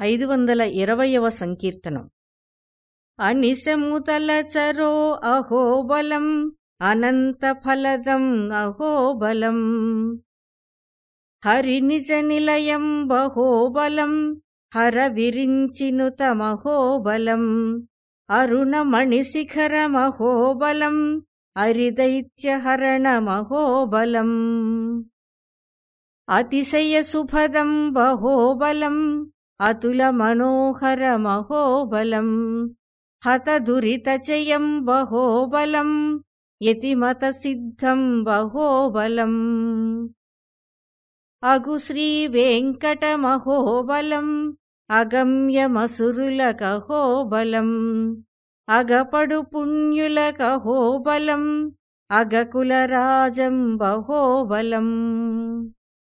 ఐదు వందల ఇరవయవ సంకీర్తనం. అనిశముతలచరో అహోబలం అనంత ఫలదం అహోబలం. హరినిజ నిలయం బహోబలం హర విరించినుతమహోబలం అరుణమణిశిఖరమహోబలం అరిదైత్యహరణమహోబలం అతిశయ సుభదం బహోబలం అతుల మనోహరమహోబలం హతదురితచయం బహోబలం యతిమతసిద్ధం బహోబలం. అగు శ్రీవేంకటమహోబలం అగమ్యమసురులకహోబలం అగపడు పుణ్యులకహోబలం అగకులరాజం బహోబలం.